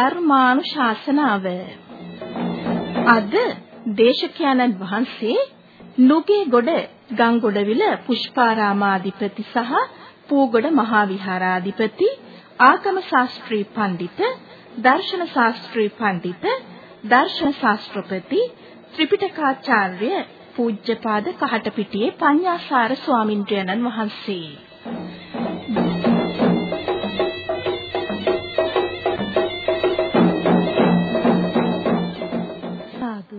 ධර්මානුශාසනාව අද දේශකයන්න් වහන්සේ නුගේගොඩ ගංගොඩවිල පුෂ්පාරාමාධිපති සහ පූගොඩ මහා විහාරාධිපති ආගම ශාස්ත්‍රී පඬිත දර්ශන ශාස්ත්‍රී පඬිත දර්ශන ශාස්ත්‍රපති ත්‍රිපිටකාචාර්ය පූජ්‍යපාද කහටපිටියේ පඤ්ඤාසාර ස්වාමින්ද්‍රයන්න් වහන්සේ.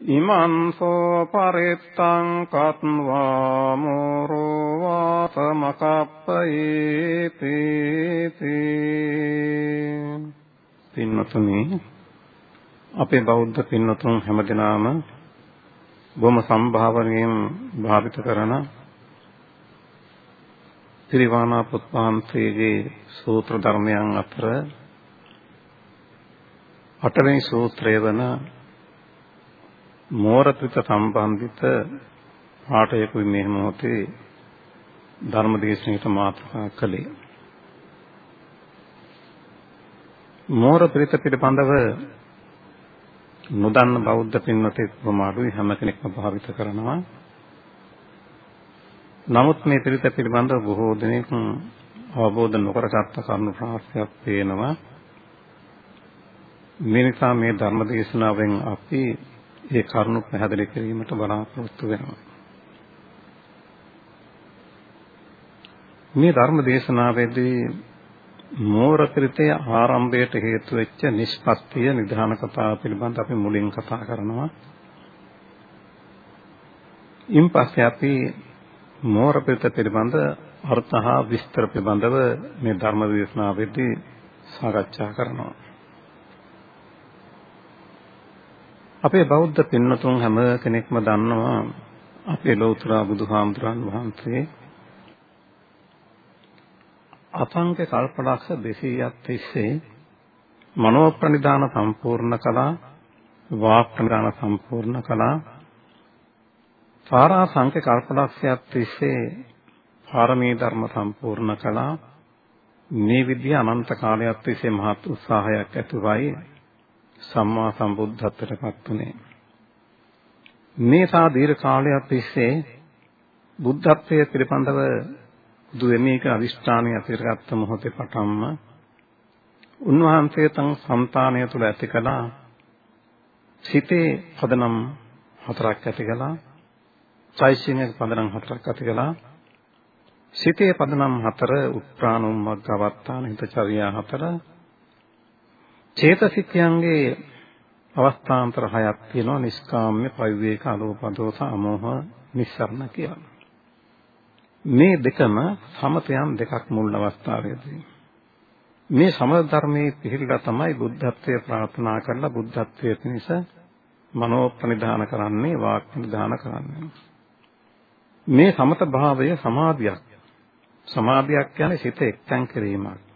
ඉමන්සෝ පරිත්තං කත්වා මෝරෝ වාසමකප්පයේති පින්නතුනි අපේ බෞද්ධ පින්නතුන් හැමදෙනාම බොහොම සම්භාවනයෙන් භාවිත කරන ත්‍රිවාණා පුත්පාන්තයේ සූත්‍ර ධර්මයන් අතර අටවෙනි සූත්‍රය වන මෝරත්‍රිත සම්බන්ධිත පාඨයකුයි මේ මොහොතේ ධර්මදේශනයට මාතෘකා කළේ. මෝරත්‍රිත පිළිබඳව නොදන්න බෞද්ධ පින්වතෙක් ප්‍රමාණුයි හැම කෙනෙක්ම භාවිත කරනවා. නමුත් මේ පිළිත පිළිබඳව බොහෝ දෙනෙක් අවබෝධ නොකරගත්ත කරුණු රාශියක් පේනවා. මේ නිසා මේ ධර්ම දේශනාවෙන් අපි ඒ කරුණු පැහැදිලි කිරීමට බලාපොරොත්තු වෙනවා. මේ ධර්ම දේශනාවේදී මෝරකෘතය ආරම්භයට හේතු වෙච්ච නිෂ්පත්තිය නිධාන කතාව පිළිබඳ අපි මුලින් කතා කරනවා. ඉන් පස්සේ අපි මෝරකෘත පිළිබඳ අර්ථ හා විස්තර පිළිබඳව මේ ධර්ම දේශනාවේදී සාකච්ඡා කරනවා. අපේ බෞද්ධ පින්නතුන් හැම කෙනෙක්ම දන්නවා අපේ ලෞතර බුදුහාමුදුරන් වහන්සේ අසංක කල්පලක්ෂ 200ක් තිස්සේ මනෝ ප්‍රනිදාන සම්පූර්ණ කළා වාක් ප්‍රනිදාන සම්පූර්ණ කළා. සාරා සංක කල්පලක්ෂයක් තිස්සේ පාරමී ධර්ම සම්පූර්ණ කළා. මේ විදිහ අනන්ත කාලයක් තිස්සේ මහත් උත්සාහයක් ඇතුවයි. සම්මා සම්බුද්ධත්වයටපත් උනේ. මේ සා දීර්ඝ කාලයක් තිස්සේ බුද්ධත්වයේ පිළිබඳව බුදු වෙමේක අදිෂ්ඨානය ඇතිරගත්ත මොහොතේ පටන්ම උන්වහන්සේ තම సంతානය තුළ ඇති කළා. සිතේ පදනම් හතරක් ඇති කළා. චෛසික පදනම් හතරක් ඇති කළා. සිතේ පදනම් හතර උත්‍රාණුම්මග්ගවත්තාන හිතචර්යා හතර චේතසිකයන්ගේ අවස්ථාන්තර හයක් තියෙනවා නිස්කාම්ම්‍ය පවිවේක අලෝපදෝස අමෝහ නිස්සරණ කියලා. මේ දෙකම සමතයන් දෙකක් මුල් අවස්ථාවේදී. මේ සමත ධර්මයේ පිළිලා තමයි බුද්ධත්වයේ ප්‍රාර්ථනා කරලා බුද්ධත්වයේ පිණිස මනෝ ප්‍රනිධාන කරන්නේ වාක් ප්‍රනිධාන කරන්නේ. මේ සමත භාවය සමාධියක්. සමාධියක් කියන්නේ සිත එක්තැන් කිරීමක්.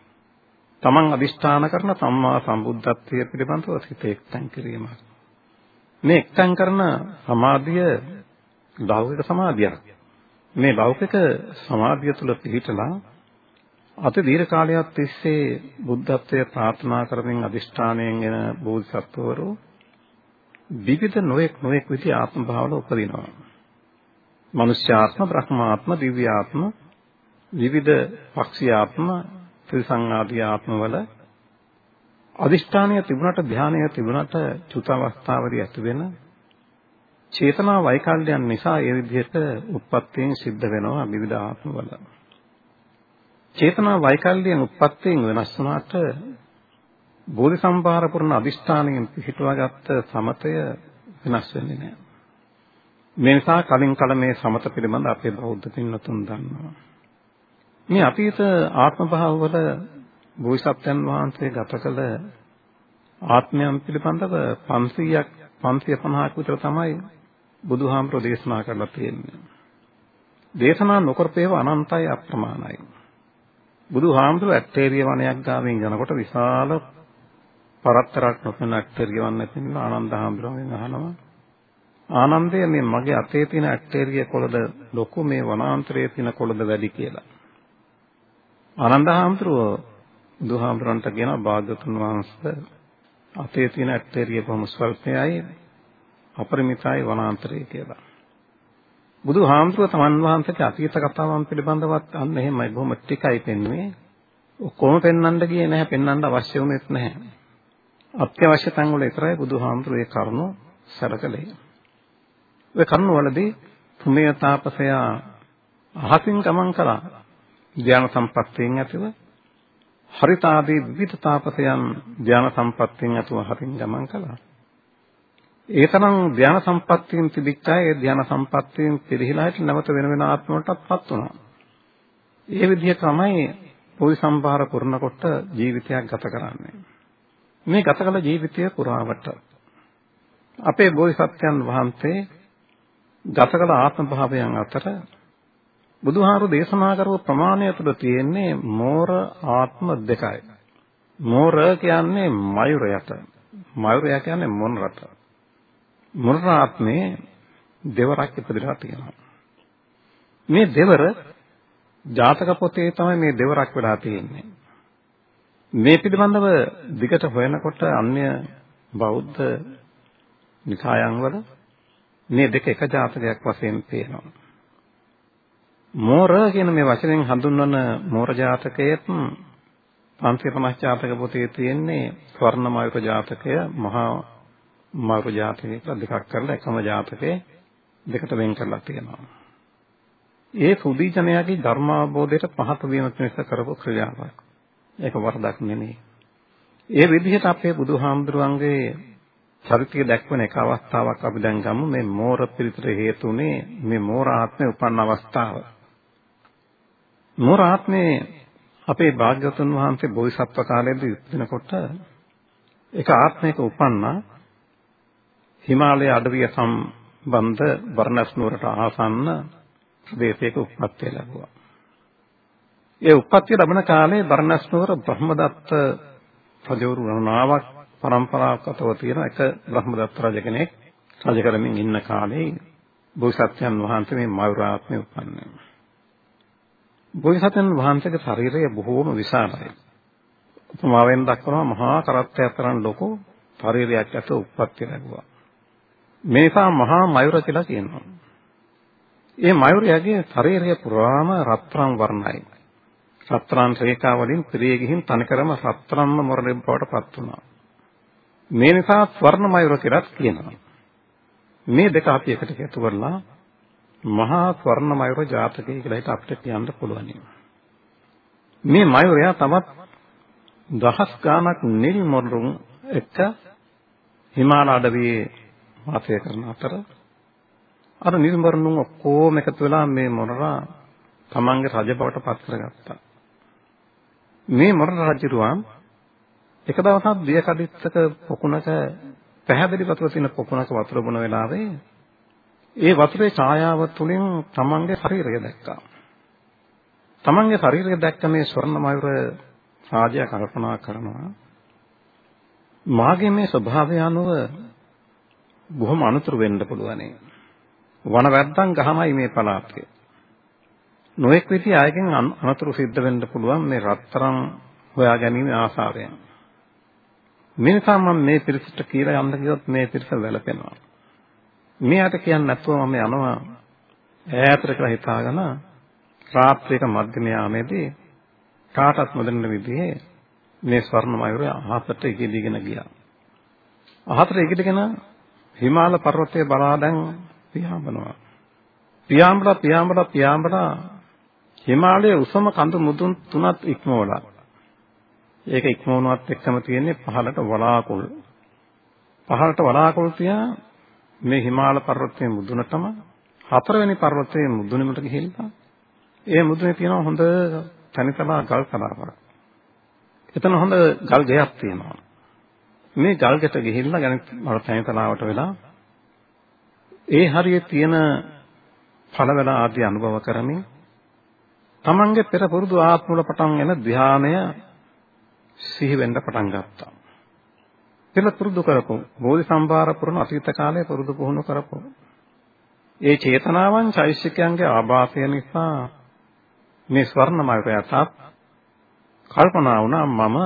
තමන් අදිෂ්ඨාන කරන සම්මා සම්බුද්ධත්වයේ පිළිබඳව සිත එක්තැන් කිරීමක්. මේ එක්තැන් කරන සමාධිය ලෞකික සමාධියක්. මේ ලෞකික සමාධිය තුළ පිහිටලා අති දීර්ඝ කාලයක් තිස්සේ බුද්ධත්වයේ ප්‍රාර්ථනා කරමින් අදිෂ්ඨානයෙන් එන බෝධිසත්වවරු විවිධ නොඑක් නොඑක් විදි ආත්ම භාවවල උපදිනවා. මනුෂ්‍යාත්ම, බ්‍රහ්මාත්ම, දිව්‍යාත්ම, විවිධ පක්ෂියාත්ම ත්‍රිසංආදී ආත්මවල අදිෂ්ඨානය තිබුණට ධානය තිබුණට චුත අවස්ථාවදී ඇති වෙන චේතනා වෛකල්යයන් නිසා ඒ විදිහට උත්පත්තියෙන් සිද්ධ වෙනවා විවිධ ආත්මවල. චේතනා වෛකල්‍යයෙන් උත්පත්තියෙන් වෙනස් වුණාට බෝධිසම්පාර පුරණ අදිෂ්ඨානයෙන් පිහිටුවාගත්ත සමතය වෙනස් වෙන්නේ නැහැ. මේ නිසා කලින් කල මේ සමත පිළිබඳ අපේ බෞද්ධ පින්වතුන් දන්නවා. මේ අතීත ආත්ම භාවවල බෝසත්යන් වහන්සේ ගත කළ ආත්මයන් පිළිබඳව 500ක් 550ක් විතර තමයි බුදුහාමුදුරෝ දේශනා කරලා තියෙන්නේ. දේශනා නොකරපේව අනන්තයි අප්‍රමාණයි. බුදුහාමුදුරෝ ඇත්තේරිය වනයක් ගාමින් යනකොට විශාල පරතරක් නොපෙන ඇත්තේරිය වන්න පින්න ආනන්ද හාමුදුරුවන්ගෙන් අහනවා ආනන්දය මේ මගේ අතේ තියෙන ඇක්ටේරිය කොළද ලොකු මේ වනාන්තරයේ තියෙන කොළද වැඩි කියලා. ආනන්ද හාමුදුරුව බුදුහාමුදුරන්ට කියන භාග්‍යතුන් වහන්සේ අතේ තියෙන ඇක්ටේරිය කොහොම ස්වල්පයයි අපරිමිතයි වනාන්තරය කියලා. බුදුහාමුදුරුව තමන් වහන්සේගේ අතීත කතාවන් පිළිබඳවත් අන්න එහෙමයි බොහොම ටිකයි පෙන්වන්නේ. ඔක්කොම පෙන්වන්න ගියේ නැහැ පෙන්වන්න අවශ්‍ය වුණෙත් නැහැ. අත්‍යවශ්‍ය තැන් වල විතරයි බුදුහාමුදුරුවෝ ඒ කරුණු සැලකලේ. ඔය කරුණවලදී තුමේ තාපසයා අහසින් ගමන් කළා. ධ්‍යාන සම්පත්තියෙන් ඇතිව හරිතාදී විවිධ තාපසයන් ධ්‍යාන සම්පත්තියෙන් ඇතුව හරින් ගමන් කළා. ඒ තරම් ධ්‍යාන සම්පත්තියෙන් තිබිච්ච අය ඒ ධ්‍යාන සම්පත්තියෙන් පිළිහිලා හිට නැවත වෙන වෙන ආත්ම වලටත්පත් වුණා. ඒ විදිහ තමයි පොයි සම්භාර පුරනකොට ජීවිතයක් ගත කරන්නේ. මේ ගත කළ ජීවිතය පුරාවට අපේ බෝධිසත්වයන් වහන්සේ ගත කළ ආත්ම භාවයන් අතර බුදුහාරු දේශනා කරපු ප්‍රමාණය තුළ තියෙන්නේ මෝර ආත්ම දෙකයි. මෝර කියන්නේ මයුරයට. මයුරය කියන්නේ මොනරට. මොනර ආත්මේ දෙවරක් ඉපදලා තියෙනවා. මේ දෙවර ජාතක පොතේ තමයි මේ දෙවරක් වෙලා තියෙන්නේ. මේ පිළිබඳව දිගට හොයනකොට අන්‍ය බෞද්ධ නිකායන් වල මේ දෙක එක ජාතකයක් වශයෙන් පේනවා. මෝර කියන මේ වචනෙන් හඳුන්වන මෝර ජාතකයේත් 550 ජාතක පොතේ තියෙන්නේ ස්වර්ණ මයුර ජාතකය මහා මයුර ජාතකය කියලා දෙකක් කරලා එකම ජාතකයේ දෙකට වෙන් කරලා තියෙනවා. ඒ සුදීජනයාගේ ධර්මාබෝධයට පහත වීම පිණිස කරපු ක්‍රියාවක්. ඒක වරදක් නෙමෙයි. ඒ විදිහට අපේ බුදුහාමුදුරුවන්ගේ චරිතය දැක්වෙන එක අවස්ථාවක් අපි දැන් ගමු මේ මෝර පිළිතර හේතුනේ මේ මෝර ආත්මේ උපන්න අවස්ථාව. මෝර ආත්මේ අපේ භාග්‍යවතුන් වහන්සේ බෝධිසත්ව කාලයේදී ඉපදිනකොට එක ආත්මයක උපන්නා හිමාලය අඩවිය සම්බන්ධ බර්ණස් නුවරට ආසන්න ප්‍රදේශයක උප්පත්තිය ලැබුවා. ඒ උප්පත්තිය ලැබෙන කාලේ බර්ණස් නුවර බ්‍රහ්මදත්ත රජවරු වුණාවක් પરම්පරාවකටව තියෙන එක බ්‍රහ්මදත්ත රජ කෙනෙක් රජ කරමින් ඉන්න කාලේ බෝසත්යන් වහන්සේ මේ මයුරාත්මේ උපන්නේ. බෝසත්යන් වහන්සේගේ ශරීරය බොහෝම විශාලයි. උපමාවෙන් දක්වනවා මහා කරත්තයක් තරම් ලොකු ශරීරයක් ඇත උප්පත්ති ලැබුවා. මේ නිසා මහා මයුර කියලා කියනවා. ඒ මයුරයාගේ ශරීරය පුරාම රත්තරන් වර්ණයි. රත්තරන් රේඛා වලින් පිරී ගිහින් තනිකරම රත්තරන්ම මොරේ බවට පත් වුණා. මේ නිසා ස්වර්ණ මයුර කියලා කියනවා. මේ දෙක අපි එකට එකතු කරලා මහා ස්වර්ණ මයුර ජාතකය කියලා හිත අපිට කියන්න පුළුවන්. මේ මයුරයා තවත් දහස් ගාණක් නිල් මොරුන් එක හිමාල අඩවියේ වාසය කරන අතර අර නිල් මොරුන් ඔක්කොම එකතු වෙලා මේ මොරරා තමන්ගේ රජ බවට පත් කරගත්තා. මේ මොරර රජුරුවන් එක දවසක් දිය කඩਿੱත්තක පොකුණක පැහැදිලි වතුර තියෙන පොකුණක වතුර බොන වෙලාවේ ඒ වතුරේ ඡායාව තුලින් තමන්ගේ ශරීරය දැක්කා. තමන්ගේ ශරීරය දැක්ක මේ ස්වර්ණ මයුර රාජයා කල්පනා කරනවා මාගේ මේ ස්වභාවය අනුව බොහොම අනුතුරු වෙන්න පුළුවනේ. වන වැද්දන් ගහමයි මේ පළාතේ. නොඑක් විදිහ අයගෙන් අනතුරු සිද්ධ වෙන්න පුළුවන් මේ රත්තරන් හොයා ගැනීම ආසාවෙන්. මේ නිසා මම මේ පිරිසට කියලා යන්න කිව්වොත් මේ පිරිස වැළපෙනවා. මෙයාට කියන්නේ නැතුව මම යනවා ඈතට කියලා හිතාගෙන රාත්‍රියක මධ්‍යම යාමේදී කාටත් නොදැනෙන විදිහේ මේ ස්වර්ණමයුර අහසට ඉගෙදීගෙන ගියා. අහසට ඉගෙදගෙන හිමාල පර්වතයේ බලා දැන් පියාඹනවා. පියාඹලා පියාඹලා පියාඹලා හිමාලයේ උසම කඳු මුදුන් තුනක් ඉක්මවලා ඒක ඉක්මවුණත් එක්කම තියෙන්නේ පහළට වලාකුළු. පහළට වලාකුළු තියා මේ හිමාල පර්වතයේ මුදුනටම හතරවෙනි පර්වතයේ මුදුනෙමට ගිහිල්ලා ඒ මුදුනේ තියෙන හොඳ තනිතලා ගල් කලාවක්. එතන හොඳ ගල් ගෙයක් තියෙනවා. මේ ගල්කට ගිහිල්ලා ගණිත මර තැනතලාවට වෙලා ඒ හරියේ තියෙන ඵලවල ආදී අනුභව කරමින් තමන්ගේ පෙර පුරුදු ආත්මවල පටන් එන ධානය සිහි වෙන්න පටන් ගත්තා. පෙර පුරුදු කරපො බෝධි සම්භාර පුරන අතීත කාලයේ පුරුදු පුහුණු කරපො. ඒ චේතනාවන් චෛසිකයන්ගේ ආභාසය නිසා මේ ස්වර්ණමයටත් කල්පනා වුණා මම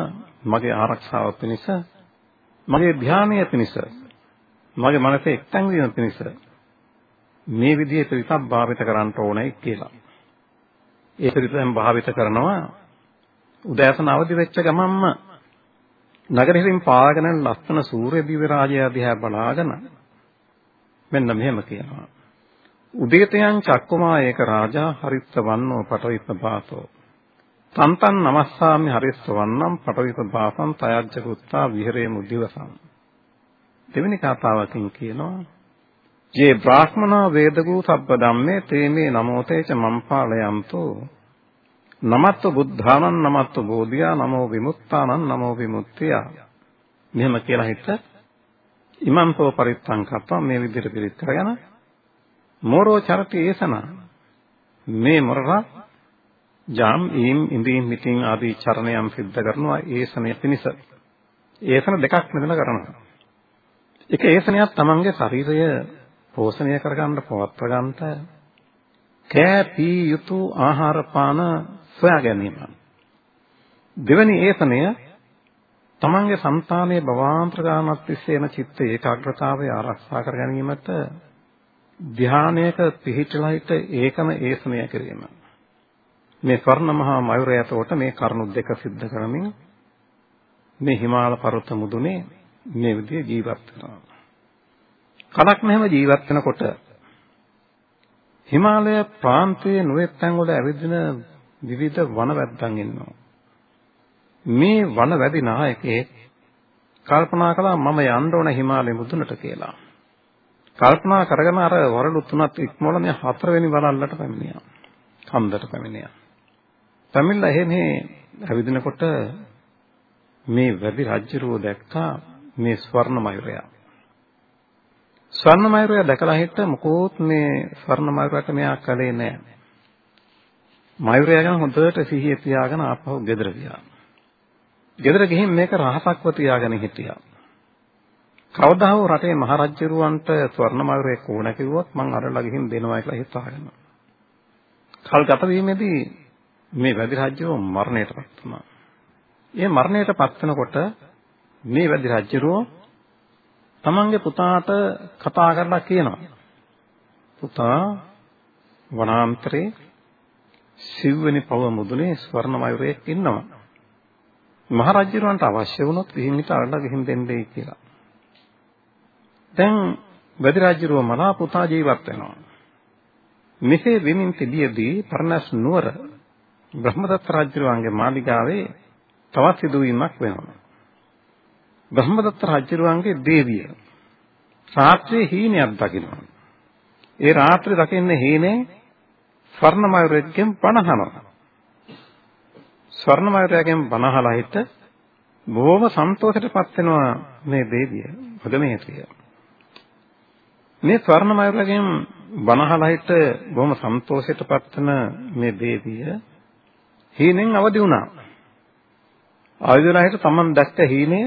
මගේ ආරක්ෂාව පිණිස මගේ ධානය පිණිස මගේ මනසේ එක්තැන් වීම පිණිස මේ විදිහේ පිරිසක් භාවිත කරන්න ඕනේ කියලා. ඒ පිරිසෙන් භාවිත කරනවා උදෑසන අවදි වෙච්ච ගමන්ම නගරෙහින් පාගෙන ලස්සන සූර්ය දිව්‍ය රාජය දිහා බලාගෙන මෙන්න මෙහෙම කියනවා. උදේතයන් චක්කුමා ඒක රාජා හරිත්ත වන්නෝ පටවිත බාතෝ. තන්තන් නමස්සාමි හරිස්ස වන්නම් පටවිත බාසං තයජ්ජ කුත්තා විහෙරේ මුදිවසං. දෙවෙනි කතාවකින් කියනවා ජේ බ්‍රාහ්මනා වේදගූ සබ්බ ධම්මේ තේමේ නමෝතේච මම්පාලයන්තෝ නමත්තු බුද්ධානං නමත්තු බෝධියා නමෝ විමුක්තානං නමෝ විමුක්තිය. මෙහෙම කියලා හිත ඉමන්තෝ පරිත්තං කප්පා මේ විදිහට පිළිත් කරගෙන මෝරෝ චරති ඒසන. මේ මොරරා ජාම් ඊම් ඉඳින් මිතින් ආදී චරණයන් සිද්ධ කරනවා ඒසනය පිණිස. ඒසන දෙකක් මෙතන කරනවා. එක ඒසනයක් තමන්ගේ ශරීරය පෝෂණය කරගන්න පවත්ව ගන්නට කෑ පී යුතු ආහාර පාන සොයා ගැනීම. දෙවැනි ඒතනය තමන්ගේ సంతානයේ භවාන්තර ගානක් තිස්සේන චිත්ත ඒකාග්‍රතාවය ආරක්ෂා කර ගැනීමට ධානයක පිහිටලා හිට ඒකම ඒසනය කිරීම. මේ ස්වර්ණ මහා මයුරය ඇතකොට මේ කරුණු දෙක සිද්ධ කරමින් මේ හිමාල පර්වත මුදුනේ මේ විදිහේ ජීවත් වෙනවා. කලක් නැම ජීවත් වෙනකොට හිමාලය ප්‍රාන්තයේ නොයෙක් තැන්වල ඇවිදින විවිධ වනවැද්දන් ඉන්නවා. මේ වනවැදි නායකයෙක් කල්පනා කළා මම යන්න ඕන හිමාලය මුදුනට කියලා. කල්පනා කරගෙන අර වරළු තුනත් ඉක්මවල මේ හතරවෙනි වරල්ලට පැමිණියා. කන්දට පැමිණියා. පැමිණලා එහෙම ඇවිදිනකොට මේ වැදි රජුරෝ දැක්කා මේ ස්වර්ණමයුරයා. ස්වර්ණමයුරය දැකලා හිට මොකෝත් මේ ස්වර්ණමයුරට මෙයා කලේ නැහැ. මයුරය ගැන හොඳට සිහිය තියාගෙන ආපහු ගෙදර ගියා. ගෙදර ගිහින් මේක රහසක්ව තියාගෙන හිටියා. කවදා හෝ රටේ මහරජුරවන්ට ස්වර්ණමයුරේ කෝණ කිව්වොත් මං අරලා ගිහින් දෙනවා කියලා හිතාගෙන. කල් ගත වීමේදී මේ වැදි රජුව මරණයටපත් වුණා. ඒ මරණයටපත් වෙනකොට මේ වැදි රජුව තමන්ගේ පුතාට කතා කරලා කියනවා. පුතා වනාන්තරේ සිව්වෙනි පව මුදුනේ ස්වර්ණමයුරයෙක් ඉන්නවා. මහරජුරවන්ට අවශ්‍ය වුණොත් විහිං හිට අරලා ගිහින් දෙන්නයි කියලා. දැන් වැදි රජුරව මලා පුතා ජීවත් වෙනවා. මෙසේ වෙමින් තිබියදී පරණස් නුවර බ්‍රහ්මදත්ත රජුරවන්ගේ මාලිගාවේ තවත් සිදුවීමක් වෙනවා. බ්‍රහ්මදත්ත රජුරුවන්ගේ දේවිය රාත්‍රියේ හීනයක් දකිනවා. ඒ රාත්‍රියේ දකින්න හීනේ ස්වර්ණමයුරයෙන් බණහනවා. ස්වර්ණමයුරයෙන් බණහලා හිට බොහොම සන්තෝෂයටපත් වෙනවා මේ දේවිය. මොදමේතිය. මේ ස්වර්ණමයුරයෙන් බණහලා හිට බොහොම සන්තෝෂයටපත් වෙන මේ දේවිය හීනෙන් අවදි වුණා. ආයුධලා හිට තමන් දැක්ක හීනය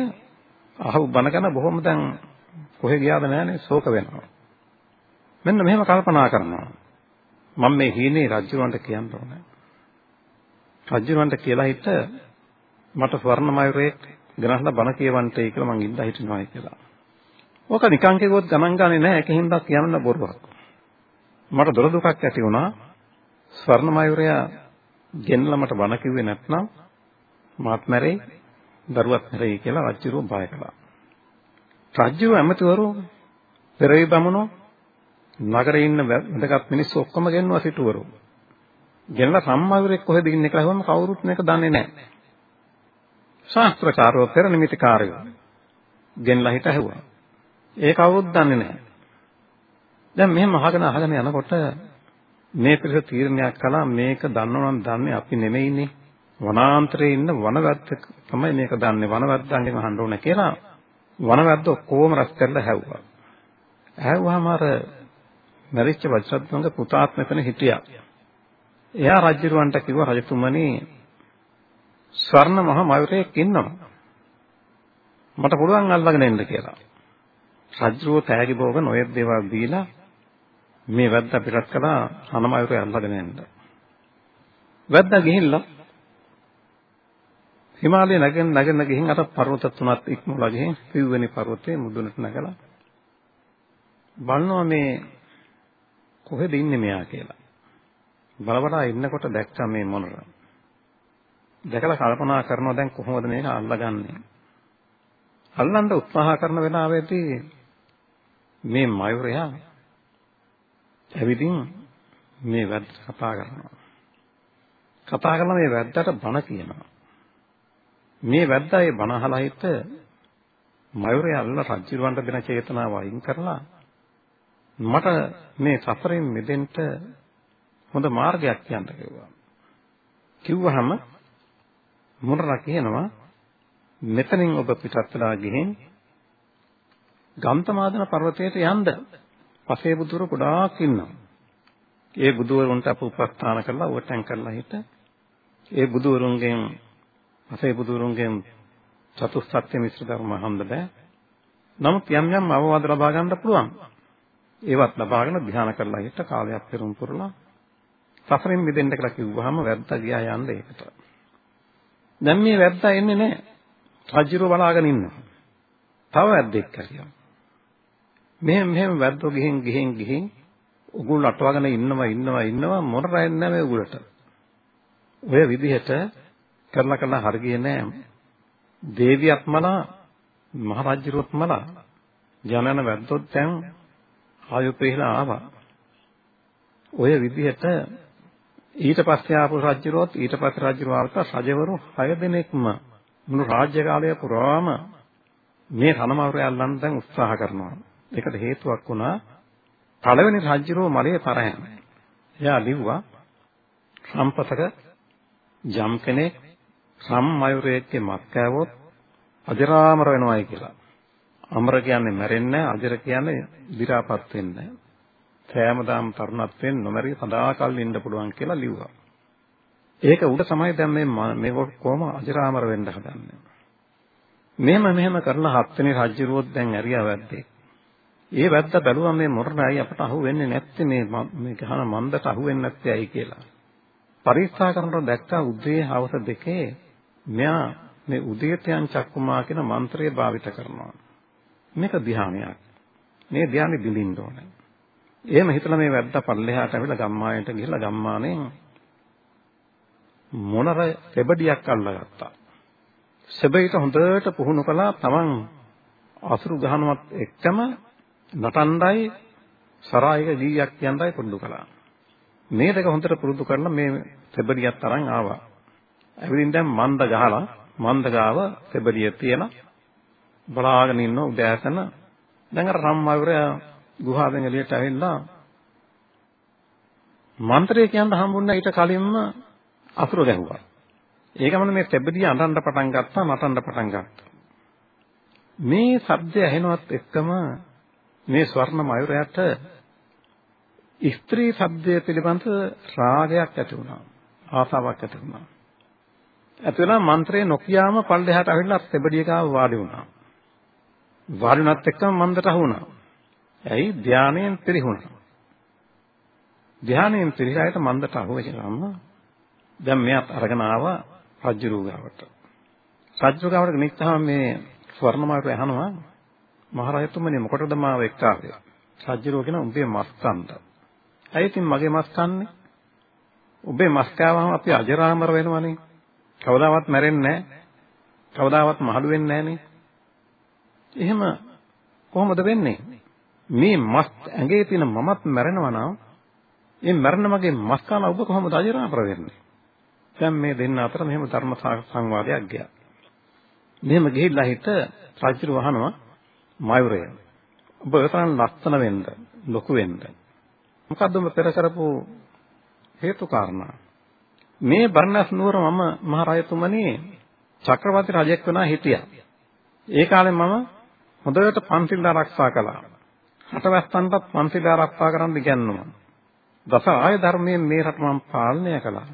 අහු බනකන බොහොම දැන් කොහෙ ගියාද නැහනේ ශෝක වෙනවා. මෙන්න මෙහෙම කල්පනා කරනවා. මම මේ හීනේ රජුවන්ට කියන්න ඕනේ. රජුවන්ට කියලා හිට මට ස්වර්ණමයුරේ ගණන්ලා බන කියවන්ටයි කියලා මං ඉඳලා හිටිනවායි කියලා. ඕක නිකන් කිව්වොත් ගණන් ගන්නේ නැහැ. ඒකෙන් බක් කියන්න බොරුවක්. මට දොර දුකක් ඇති වුණා. ස්වර්ණමයුරයා ගෙන්නලා මට බන කිව්වේ නැත්නම් මාත් මැරෙයි දරුවත් හැරෙයි කියලා රජුව බය කළා. රජුව ඇමතිවරු පෙරවි බමුණෝ නගරේ ඉන්න වැදගත් මිනිස්සු ඔක්කොම ගෙන්නවා සිටුවරු. ගෙනලා සම්මාවරෙක් කොහෙද ඉන්නේ කියලා හවම කවුරුත් මේක දන්නේ නැහැ. ශාස්ත්‍රකාරව පෙර නිමිතිකාරයෝ ගෙනලා හිට ඇහුවා. ඒ කවුරුත් දන්නේ නැහැ. දැන් මෙහෙම අහගෙන අහගෙන යනකොට මේ පිළිස තීරණයක් කළා මේක දන්නවනම් දන්නේ අපි නෙමෙයිනේ. වනාන්තරයේ ඉන්න වනවැද්ද තමයි මේක දන්නේ වනවැද්දන්ගෙන් අහන්න ඕන කියලා වනවැද්ද ඔක්කොම රැස් කරලා හැව්වා. හැව්වහම අර මරිච්ච වජ්‍රත්වංග පුතාත් මෙතන හිටියා. එයා රජුරවන්ට කිව්වා රජතුමනි ස්වර්ණ මහ මයුරයෙක් ඉන්නවා. මට පුළුවන් අල්ලගෙන එන්න කියලා. රජුව තෑගි භෝග නොයෙක් දේවල් දීලා මේ වැද්ද පිටත් කළා රණමයුරේ අල්ලගෙන එන්න. වැද්දා ගිහිල්ලා හිමාලයේ නැගෙන නැගෙන ගිහින් අර පර්වත තුනක් ඉක්මවලා ගිහින් පිව්වෙනි පර්වතයේ මුදුනට නැගලා බලනවා මේ කොහෙද ඉන්නේ මෙයා කියලා. බලබලා ඉන්නකොට දැක්කා මේ මොනර. දැකලා කල්පනා කරනවා දැන් කොහොමද මේක අල්ලගන්නේ? අල්ලන්න උත්සාහ කරන වෙලාවෙදී මේ මයුරයා ඇවිදින් මේ වැද්ද කතා කරනවා. කතා කරලා මේ වැද්දාට බණ කියනවා. මේ වැද්දා ඒ බණ අහලා හිට මයුරයා අල්ලලා රජුරවන්ට දෙන චේතනාව අයින් කරලා මට මේ සසරෙන් මිදෙන්න හොඳ මාර්ගයක් කියන්න කිව්වා. කිව්වහම මොනරා කියනවා මෙතනින් ඔබ පිටත් වෙලා ගිහින් ගම්තමාදන පර්වතයට යන්න. පසේ බුදුර ගොඩාක් ඉන්නවා. ඒ බුදුවරුන්ට අප උපස්ථාන කරලා ඕටැන් කරලා හිට ඒ බුදුවරුන්ගෙන් පසේ බුදුවරුන්ගෙන් චතුස්සත්‍ය මිශ්‍ර ධර්ම අහන්න බෑ. නමුත් යම් යම් අවවාද ලබා ගන්න පුළුවන්. ඒවත් ලබාගෙන ධ්‍යාන කරලා හිට කාලයක් පෙරම් පුරලා සසරෙන් මිදෙන්න කියලා කිව්වහම වැද්දා ගියා යන්න ඒකට. දැන් මේ වැද්දා එන්නේ නැහැ. රජුව බලාගෙන ඉන්නවා. තව වැද්දෙක් කරියා. මෙහෙම මෙහෙම වැද්දෝ ගිහින් ගිහින් ගිහින් උගුල් අටවගෙන ඉන්නවා ඉන්නවා ඉන්නවා මොන රැන්නේ නැහැ මේ උගුලට. ඔය විදිහට කරලා කරලා හරියන්නේ නැහැ. දේවියක් මලා මහරජුරුවත් මලා ජනන වැද්දොත් දැන් ආයු පෙහලා ආවා. ඔය විදිහට ඊට පස්සේ ආපු රජුරුවත් ඊට පස්සේ රජුරුවාල්ට රජවරු 6 දෙනෙක්ම මුළු රාජ්‍ය කාලය පුරාම මේ රණමවුරය අල්ලන්න දැන් උත්සාහ කරනවා. ඒකට හේතුවක් වුණා පළවෙනි රජුරුව මලේ තරහන. එයා ලිව්වා සම්පතක ජම් කෙනෙක් සම් මයුරයේ මත් කෑවොත් අජරාමර වෙනවායි කියලා. අමර කියන්නේ මැරෙන්නේ අජර කියන්නේ දි รา පත් වෙන්නේ සෑමදාම තරුණත්වෙන් නොමැරි සදාකල් ඉන්න පුළුවන් කියලා ලිව්වා. ඒක උඩ තමයි දැන් මේ මේ කොහොම අජරාමර වෙන්න හදන්නේ. මෙහෙම මෙහෙම කරලා හත්වෙනි රජුරුවොත් දැන් ඇරියා වැද්දේ. ඒ වැද්ද බැලුවා මේ මොරණයි අපට අහු වෙන්නේ නැත්තේ මේ මේ ගහන මන්දට අහු වෙන්නේ නැත්තේ ඇයි කියලා. පරීක්ෂා කරනකොට දැක්කා උදේ හවස දෙකේ මෙයා මේ උදේතයන් චක්කුමා කියන මන්ත්‍රය භාවිත කරනවා. මේක ධ්‍යානයක්. මේ ධ්‍යානෙ බිඳින්න ඕනේ. එහෙම හිතලා මේ වැද්දා පල්ලෙහාට ඇවිල්ලා ගම්මානයට ගිහිල්ලා ගම්මානෙන් මොනර සෙබඩියක් අල්ලගත්තා. සෙබයිට හොඳට පුහුණු කළා තමන් අසුරු ගහනවත් එක්කම නටණ්ඩයි සරායක ගීයක් කියන්නයි පුරුදු කළා. මේ දෙක හොඳට පුරුදු කරලා මේ සෙබඩියක් තරම් ආවා. ඇවිදින් දැන් මන්ද ගහලා මන්ද ගාව සෙබඩිය තියලා බලාගෙන ඉන්න උදෑසන දැන් අර රම්මවර ගුහාවෙන් එළියට ඇවිල්ලා මන්ත්‍රය කියන්න හම්බුන්නේ ඊට කලින්ම අසුර ගැහුවා. ඒකමන මේ සෙබඩිය අඬන්න පටන් ගත්තා නටන්න පටන් ගත්තා. මේ ශබ්දය ඇහෙනවත් එක්කම මේ ස්වර්ණ මයුරයට ස්ත්‍රී ශබ්දය පිළිබඳ රාගයක් ඇති වුණා. ආසාවක් ඇති වුණා. ඇති වෙනා මන්ත්‍රේ නොකියාම පල්ලෙහාට අවිල්ලා සෙබඩිය ගාව වාඩි වුණා. වාඩි වුණත් එක්කම මන්දට අහු වුණා. ඇයි ධානයෙන් පිරිහුණා. ධානයෙන් පිරිහායට මන්දට අහු වෙච්චාම දැන් මෙයාත් අරගෙන ආවා රජ්ජුරුව ගාවට. රජ්ජුරුව ගාවට ගෙනිච්චාම මේ ස්වර්ණමායට අහනවා මහරජතුමනි මොකටද මාව එක්කාවේ? රජ්ජුරුව කියන උඹේ මස් කන්න. ඇයි ඉතින් මගේ මස් කන්නේ? ඔබේ මස් කාවම අපි අජරාමර වෙනවනේ. කවදාවත් මැරෙන්නේ නැහැ. කවදාවත් මහලු වෙන්නේ නැහනේ. එහෙම කොහොමද වෙන්නේ? මේ මස් ඇඟේ තියෙන මමත් මැරෙනවා නම් ඒ මැරෙන මගේ මස් කාලා ඔබ කොහොමද අජරාමර වෙන්නේ? දැන් මේ දෙන්න අතර මෙහෙම ධර්ම සංවාදයක් ගියා. මෙහෙම ගිහිල්ලා හිට රජු වහනවා මයුරය. ඔබ එතරම් ලස්සන වෙන්න, ලොකු වෙන්න. මොකද්ද ඔබ පෙර කරපු හේතු කාරණා? මේ බර්ණස් නුවර මම මහ රජතුමනි චක්‍රවර්ති රජෙක් වෙනා හිටියා. ඒ කාලේ මම හොඳට පන්සිල් ආරක්ෂා කළා. රටවැස්සන්ටත් පන්සිල් ආරක්ෂා කරන්න ඉගැන්නුවා. දස ආය ධර්මයෙන් මේ රට මම පාලනය කළා.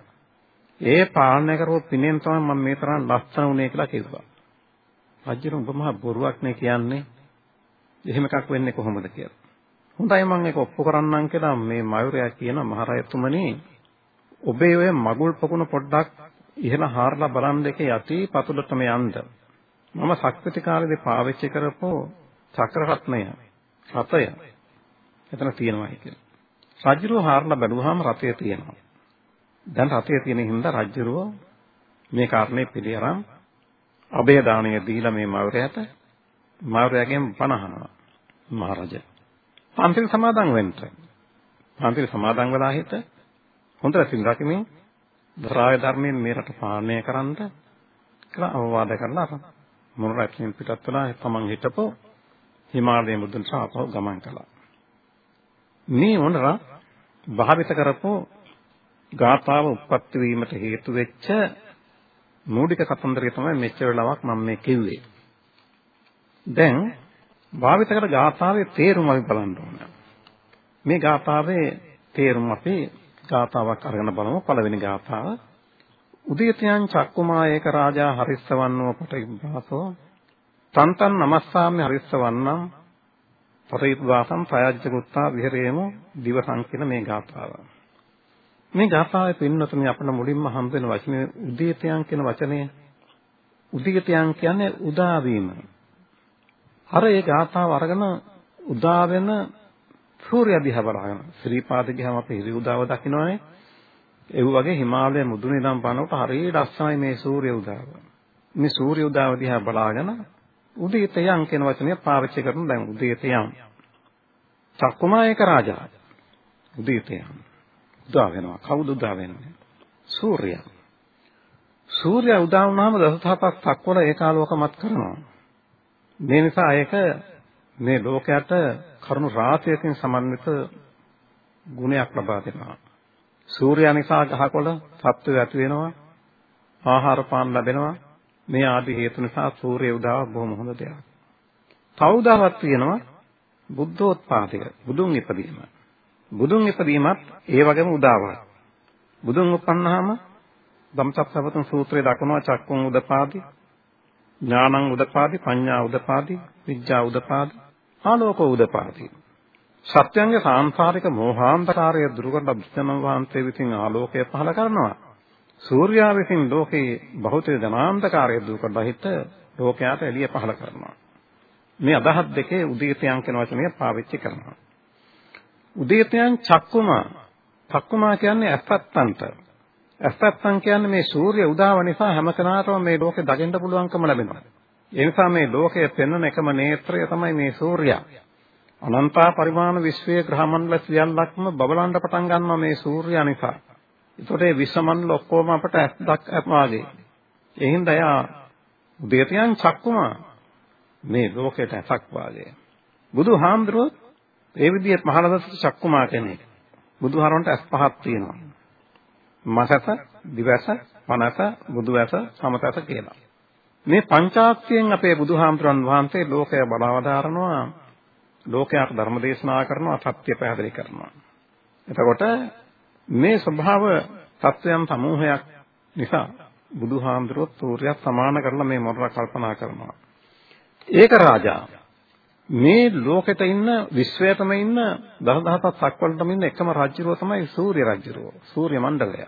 ඒ පාලනය කරපු පිනෙන් තමයි මම මේ තරම් ලස්සන වුණේ කියලා කිව්වා. රජුන ඔබ මහ බොරුවක් නේ කියන්නේ. එහෙම එකක් වෙන්නේ කොහොමද කියලා. හොඳයි මම ඒක ඔප්පු කරන්නම් කියලා මේ මයුරයා කියන මහරජතුමනි ඔබේ ඔය මගුල් පොකුණ පොඩ්ඩක් ඉහළ හාරලා බලන් දෙකේ යටි පතුලටම යන්න. මම ශක්තිති කාලේදී පාවිච්චි කරපු චක්‍රරත්නය රතය එතන තියෙනවා කියලා. රජුරෝ හාරලා බැලුවාම රතය තියෙනවා. දැන් රතය තියෙන හින්දා රජුරෝ මේ කාරණේ පිළිඅරන් අබේ දාණය දීලා මේ මවරයට මවරයාගෙන් බණහනවා මහරජා. පන්තිල් සමාදන් වෙන්න. පන්තිල් සමාදන් වෙලා හිට හොඳට සිල් රකිමින් දරාය ධර්මයෙන් මේ රට පාලනය කරන්න කියලා අවවාද කරලා මොන රැකින් පිටත් වෙලා තමන් හිටපො හිමාලය මුදුන්ට ආපහු ගමන් කළා. මේ වුණා භාවිත කරපු ගාථාව උප්පත්ති වීමට හේතු වෙච්ච මූලික කතන්දරය තමයි මෙච්චර වෙලාවක් මම මේ කිව්වේ. දැන් භාවිත කර ගාථාවේ තේරුම අපි බලන්න ඕන. මේ ගාථාවේ තේරුම අපි ගාථාවක් අරගෙන බලමු පළවෙනි ගාථාව. උදේතයන් චක්කුමා ඒක රාජා හරිස්සවන්නෝ පටිභාසෝ තන්තන් නමස්සාමි හරිස්සවන්නම් පරිත්වාසම් ප්‍රයජ්ජකුත්තා විහෙරේමු දිවසං කියන මේ ගාථාව. මේ ගාථාවේ පින්නතුනි අපිට මුලින්ම හම්බ වෙන වචනේ උදේතයන් කියන වචනේ උදේතයන් කියන්නේ උදා වීම. අර ඒ ගාථාව අරගෙන උදා වෙන සූර්ය දිහා බලගෙන ශ්‍රීපාද ගියාම අපි හිරි උදාව දකින්නවානේ. ඒ වගේ හිමාලය මුදුනේ ඉඳන් බලනකොට හරිය ලස්සනයි මේ සූර්ය උදාව. මේ සූර්ය උදාව දිහා බලාගෙන උදේතයන් කියන වචනය පාවිච්චි කරන දැන් උදේතයන්. චක්කුමායක රාජා. උදේතයන්. උදා වෙනවා. කවුද උදා වෙන්නේ? සූර්යයා. සූර්යයා උදා වුණාම දසතහපක් තක්වල ඒකාලෝකමත් කරනවා. මේ නිසා ඒක මේ ලෝකයට කරුණු රාශියකින් සමන්විත ගුණයක් ලබා දෙනවා. සූර්යයා නිසා ගහකොළ සත්වය ඇති වෙනවා. ආහාර පාන ලැබෙනවා. මේ ආදී හේතු නිසා සූර්ය උදාව බොහොම හොඳ දෙයක්. තව උදාවක් තියෙනවා බුද්ධෝත්පාදය. බුදුන් ඉපදීම. බුදුන් ඉපදීමත් ඒ වගේම උදාවක්. බුදුන් උපන්නාම ධම්සප්පවතුන් සූත්‍රයේ දක්වනවා චක්කුන් උදපාදි ඥානං උදපාදි පඤ්ඤා උදපාදි විඥා උදපාදි ආලෝකෝ උදපාදි. සත්‍යංග සාංසාරික මෝහාන්තරය දුරු කරලා බුද්ධනම් වහන්සේ විසින් ආලෝකය පහල කරනවා. සූර්යා විසින් ලෝකේ භෞතික ජනාන්තකාරය දුරු කරලා හිට ලෝකයට එළිය පහල කරනවා. මේ අදහස් දෙකේ උදීතයන් කියන වචනය පාවිච්චි කරනවා. උදීතයන් චක්කුමා. චක්කුමා කියන්නේ අස්සත්තන්ට ඇස්සත්තන් කියන්නේ මේ සූර්ය උදාව නිසා හැම කෙනාටම මේ ලෝකෙ දකින්න පුළුවන්කම ලැබෙනවා. ඒ නිසා මේ ලෝකයේ පෙන්වන එකම නේත්‍රය තමයි මේ සූර්යයා. අනන්තා පරිමාණ විශ්වයේ ග්‍රහ මණ්ඩල සියල්ලක්ම බබලන්න පටන් ගන්නවා මේ සූර්යයා නිසා. ඒතකොට මේ විශ්ව මණ්ඩල ඔක්කොම අපට ඇස් දක් අපවාගේ. ඒ හින්දා යා උදේතයන් චක්කුමා මේ ලෝකයට ඇසක් වාගේ. බුදුහාමුදුරුවෝ ඒ විදිහට මහලදස චක්කුමා කෙනෙක්. බුදුහාරන්ට ඇස් පහක් තියෙනවා. මසස, දිවස, මනස, බුදුවස, සමතස කියලා. මේ පංචාක්ෂයෙන් අපේ බුදුහාමුදුරන් වහන්සේ ලෝකය බලවදාරනවා ලෝකයට ධර්ම දේශනා කරනවා සත්‍ය පැහැදිලි කරනවා. එතකොට මේ ස්වභාව තත්වයන් සමූහයක් නිසා බුදුහාමුදුරුවෝ සූර්යයත් සමාන කරලා මේ මොරර කල්පනා කරනවා. ඒක රාජා මේ ලෝකෙට ඉන්න විශ්වයටම ඉන්න දහදහසක් සක්වලටම ඉන්න එකම රජුරුව තමයි සූර්ය රජුරුව. සූර්ය මණ්ඩලය.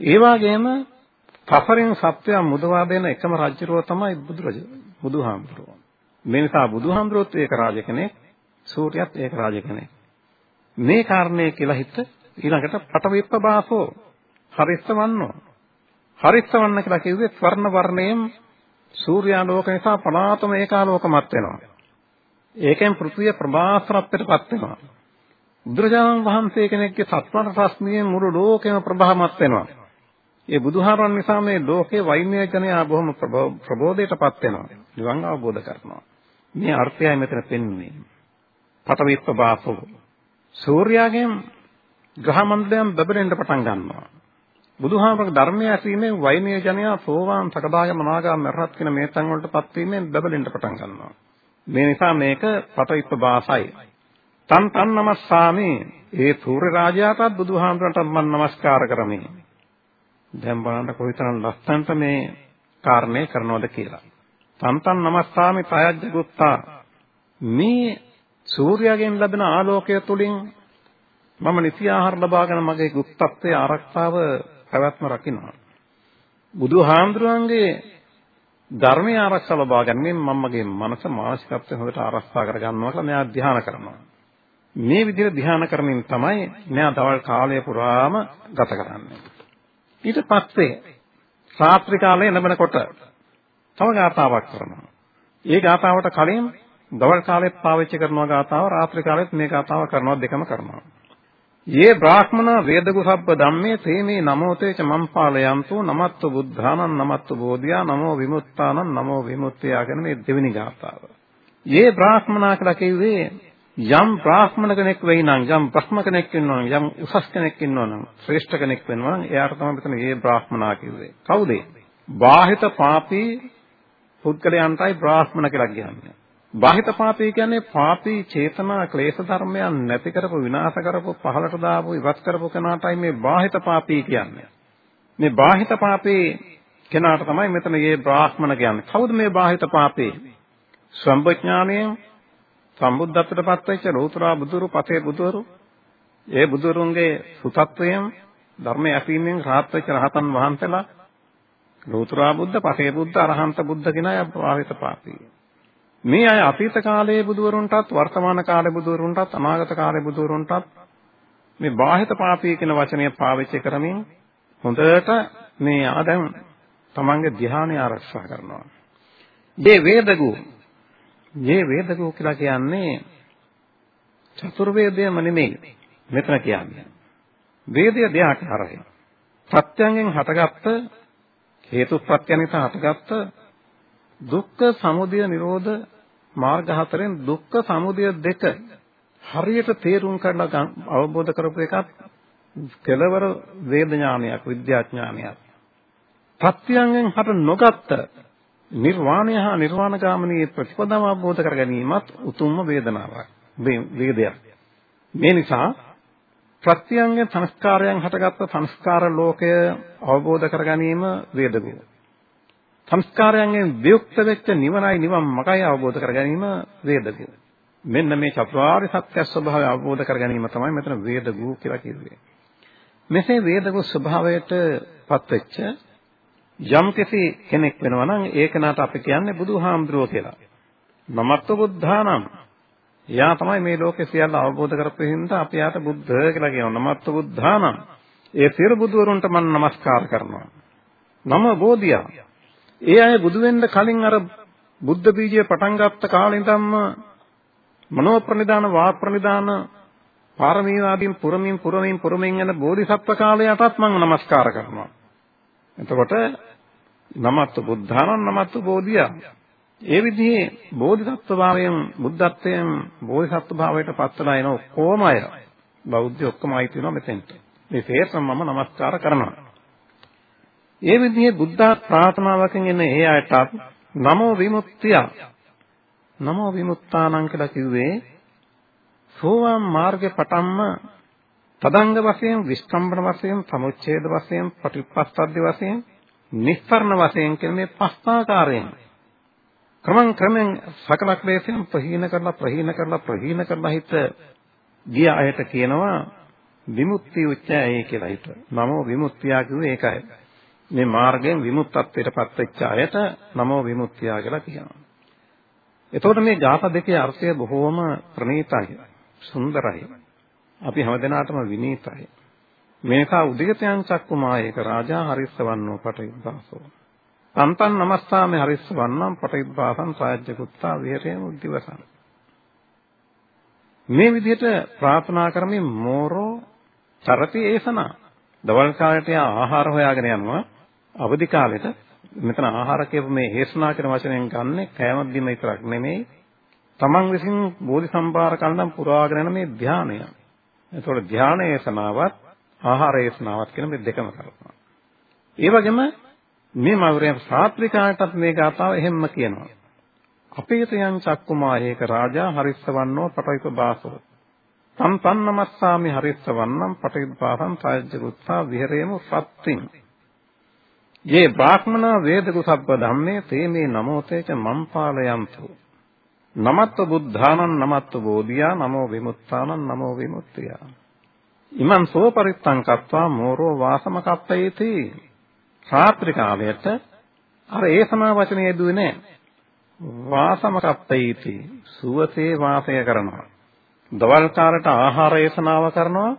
ඒ වගේම සසරින් සත්‍යය මුදවා දෙන එකම රජුරුව තමයි බුදුරජ බුදුහාමුදුරුව. මේ නිසා බුදුහාමුදුරුවොත් ඒක රාජ කෙනෙක්, සූර්යයත් ඒක රාජ කෙනෙක්. මේ කාරණේ කියලා හිත ඊළඟට පටවිප්පබාසෝ හරිස්සවන්නෝ. හරිස්සවන්න කියලා කිව්වේ ස්වර්ණ වර්ණයෙන් සූර්යාලෝක නිසා පලාතම ඒකාලෝකමත් වෙනවා. ඒකෙන් පෘථිවිය ප්‍රභාස්වරත්වයටපත් වෙනවා. බුදුරජාණන් වහන්සේ කෙනෙක්ගේ සත්වන රශ්මියෙන් මුළු ලෝකෙම ප්‍රභාමත් වෙනවා. ඒ බුදුහාරන් නිසා මේ ලෝකේ වෛන්‍යජනයා බොහොම ප්‍රබෝධයටපත් වෙනවා. නිවන් අවබෝධ කරනවා. මේ අර්ථයයි මෙතන පෙන්වන්නේ. පටවිප්ප බාසෝ. සූර්යාගෙන් ග්‍රහ මණ්ඩලයන් බබලෙන්න පටන් ගන්නවා. බුදුහාමරගේ ධර්මය ඇසීමෙන් වෛන්‍යජනයා සෝවාන් සකදාගම නාගාම මරහත් කියන මේ තන් වලටපත් වීමෙන් බබලෙන්න පටන් ගන්නවා. මේ නිසා මේක පටවිප්ප භාසයි. තන් තන් නමස්සාමි ඒ සූර්ය රාජයාටත් බුදුහාමුදුරන්ටත් මම নমස්කාර කරමි. දැන් බලන්න කොයිතරම් ලස්සනට මේ කාරණේ කරනවද කියලා. තන් තන් නමස්සාමි තයජ්ජ ගුත්තා මේ සූර්යයාගෙන් ලැබෙන ආලෝකය තුලින් මම නිසි ආහාර ලබාගෙන මගේ ගුප්තත්වයේ ආරක්ෂාව පැවැත්ම රකින්නවා. බුදුහාමුදුරන්ගේ ධර්මයේ ආරක්ෂා ලබා ගැනීමෙන් මම මගේ මනස මානසිකත්වය හොඳට ආරක්ෂා කර ගන්නවා කියලා මෙයා ධ්‍යාන කරනවා. මේ විදිහට ධ්‍යාන කරමින් තමයි මෙයා දවල් කාලය පුරාම ගත කරන්නේ. ඊට පස්සේ රාත්‍රී කාලයේ ලැබෙනකොට තව ගාතාවක් කරනවා. ඒ ගාතාවට කලින් දවල් කාලෙත් පාවිච්චි කරනවා ගාතාව රාත්‍රී කාලෙත් මේ ගාතාව කරනවා දෙකම කරනවා. යේ බ්‍රාහ්මණ වේදගු සබ්බ ධම්මේ තේමේ නමෝතේච මම්පාලයන්තු නමත්තු බුද්ධානං නමත්තු බෝධියා නමෝ විමුක්තානං නමෝ විමුක්තියා කියන මේ දෙවෙනි ගාථාව. යේ බ්‍රාහ්මණා කියලා කිව්වේ යම් බ්‍රාහ්මණ කෙනෙක් වෙයි නම් යම් බ්‍රහ්ම කෙනෙක් වෙනවා නම් යම් උසස් කෙනෙක් ඉන්නවා නම් ශ්‍රේෂ්ඨ කෙනෙක් වෙනවා නම් එයාට තමයි මෙතන යේ බ්‍රාහ්මණා කිව්වේ. කවුද? බාහිත පාපී පුද්ගලයන්ටයි බ්‍රාහ්මණ කියලා කියන්නේ. බාහිත පාපී කියන්නේ පාපී චේතනා ක්ලේශ ධර්මයන් නැති කරපු විනාශ කරපු පහලට දාපු ඉවත් කරපු කෙනාටයි මේ බාහිත පාපී කියන්නේ. මේ බාහිත පාපී කෙනාට තමයි මෙතන මේ බ්‍රාහ්මණ කියන්නේ. කවුද මේ බාහිත පාපී? සම්බඥාණයෙන් සම්බුද්ධත්වයට පත්වෙච්ච ලෝතුරා බුදුරු පතේ බුදුරු ඒ බුදුරුන්ගේ සුතත්වයෙන් ධර්මයේ ඇසීමෙන් රහත් වෙච්ච රහතන් වහන්සේලා ලෝතුරා බුද්ධ පතේ බුද්ධ අරහන්ත බුද්ධ කියන අය බාහිත පාපී. මේ අය අතීත කාලයේ බුදුවරුන්ටත් වර්තමාන කාලයේ බුදුවරුන්ටත් අනාගත කාලයේ බුදුවරුන්ටත් මේ බාහිත පාපී කියන වචනය පාවිච්චි කරමින් හොඳට මේ ආදම් තමන්ගේ ධ්‍යානය ආරක්ෂා කරනවා. මේ වේදගු මේ වේදගු කියලා කියන්නේ චතුර්වේදයම නෙමෙයි. මෙතන කියන්නේ. වේදය දෙආකාරයි. ප්‍රත්‍යයෙන් හටගත්ත හේතු ප්‍රත්‍යයෙන් හටගත්ත දුක්ඛ සමුදය නිරෝධ මාර්ග හතරෙන් දුක්ඛ සමුදය දෙක හරියට තේරුම් කරලා අවබෝධ කරපු එකක් කෙලවර වේද ඥානයක් විද්‍යාඥානයක්. ප්‍රත්‍යයෙන් හට නොගත්ත නිර්වාණය හා නිර්වාණගාමිනී ප්‍රතිපදාව අවබෝධ කර ගැනීමත් උතුම්ම වේදනාවක් වේදයක්. මේ නිසා ප්‍රත්‍යයෙන් සංස්කාරයන් හටගත්ත සංස්කාර ලෝකය අවබෝධ කර ගැනීම වේදගුණ සංස්කාරයන්ගෙන් වියුක්ත වෙච්ච නිවනයි නිවන් මගයි අවබෝධ කර ගැනීම වේදගු. මෙන්න මේ චතුරාර්ය සත්‍ය ස්වභාවය අවබෝධ කර ගැනීම තමයි මෙතන වේදගු කියලා කිව්වේ. මෙසේ වේදගු ස්වභාවයට පත්වෙච්ච යම් කෙනෙක් වෙනවා නම් ඒක නාට අපි කියන්නේ බුදුහාමුදුරුවෝ කියලා. නමත්ව බුද්ධානම්. එයා තමයි මේ ලෝකේ සියල්ල අවබෝධ කරපු හින්දා අපි යාට බුද්ධ කියලා කියනවා. නමත්ව බුද්ධානම්. ඒ සියලු බුදුවරුන්ට මම নমස්කාර කරනවා. නම බෝධියා ඒ අය බුදු වෙන්න කලින් අර බුද්ධ බීජය පටන් ගත්ත කාලේ ඉඳන්ම මනෝ ප්‍රනිදාන වා ප්‍රනිදාන පාරමී ආදීන් පුරමින් පුරමින් පුරමින් යන බෝධිසත්ව කාලයටත් මම নমස්කාර කරනවා. එතකොට නමස්ත බුද්ධානං නමස්ත බෝධියා. ඒ විදිහේ බෝධිසත්ව භාවයෙන් බුද්ධත්වයෙන් බෝධිසත්ව භාවයට පත්වලා එන ඔක්කොම අය බෞද්ධ ඔක්කොම අයිති වෙනවා මෙතෙන්ට. මේ තේරම මම নমස්කාර කරනවා. ඒ විදිහේ බුද්ධ ප්‍රාර්ථනාවකින් එන ඒ අයටත් නමෝ විමුක්තිය නමෝ විමුක්තානං කියලා කිව්වේ සෝවාන් මාර්ගේ පටන්ම තදංග වශයෙන් විස්කම්බන වශයෙන් සමුච්ඡේද වශයෙන් පටිපස්සද්ධි වශයෙන් නිස්සරණ වශයෙන් කියන මේ පස් ආකාරයෙන් ක්‍රමං ක්‍රමෙන් සකල ක්ලේශයන් ප්‍රහීන කරලා ප්‍රහීන කරලා ප්‍රහීන කරලා හිත ගිය අයට කියනවා විමුක්තිය උච්චය කියලා හිත. නමෝ විමුක්තිය කිව්වේ ඒකයි. මේ මාර්ගයෙන් විමුක්තත්වයටපත් වෙච්ච අයට නමෝ විමුක්තිය කියලා කියනවා. එතකොට මේ ජාත දෙකේ අර්ථය බොහෝම ප්‍රණීතයි, සුන්දරයි. අපි හැමදෙනාටම විනීතයි. මේකා උදිතයන් චක්කුමායේක රාජා හරිස්සවන්නෝ පටිවිදාසෝ. අන්තං නමස්සාමි හරිස්සවන්නම් පටිවිදාසං සායජ්‍ය කුත්තා විහෙරේම උද්දිවසන. මේ විදිහට ප්‍රාර්ථනා කරමින් මෝරෝ චරති ඒසනා දවල් කාලයට ආහාර හොයාගෙන යනවා අවදි කාලෙට මෙතන ආහාර කියපු මේ හේස්නා කියන වචනයෙන් ගන්න කෑම බීම විතරක් නෙමෙයි තමන් විසින් බෝධි සම්භාර කන්දම් පුරාගෙන යන මේ ධානය. ඒතකොට ධානයේ සමාවත් ආහාරයේ සමාවත් කියන මේ දෙකම කරනවා. ඒ වගේම මේ මවරේ සාත්‍විකාටත් මේ ගාතාව එහෙම්ම කියනවා. අපේතයන් චක්කුමායේක රාජා හරිස්සවන්නෝ පටවික බාසෝ තම් තන් නමස්සාමි හරිස්සවන්නම් පටවික බාසං සායජ්ජුත්තා විහෙරේම සත්තින් යේ බ්‍රාහ්මනා වේදකු සබ්බ ධම්මේ තේ මේ නමෝතේච මම්පාලයන්තු නමත්ව බුද්ධානං නමත්ව බෝධියා නමෝ විමුක්තානං නමෝ විමුක්තියා. ඉමං සෝපරිත්තං කତ୍වා මෝරෝ වාසම කප්පේති රාත්‍රී කාලයට අර ඒ සමා වචනේ දුවේ නෑ. වාසම කප්පේති සුවසේ වාසය කරනවා. දවල් කාලට ආහාර ඒසනාව කරනවා.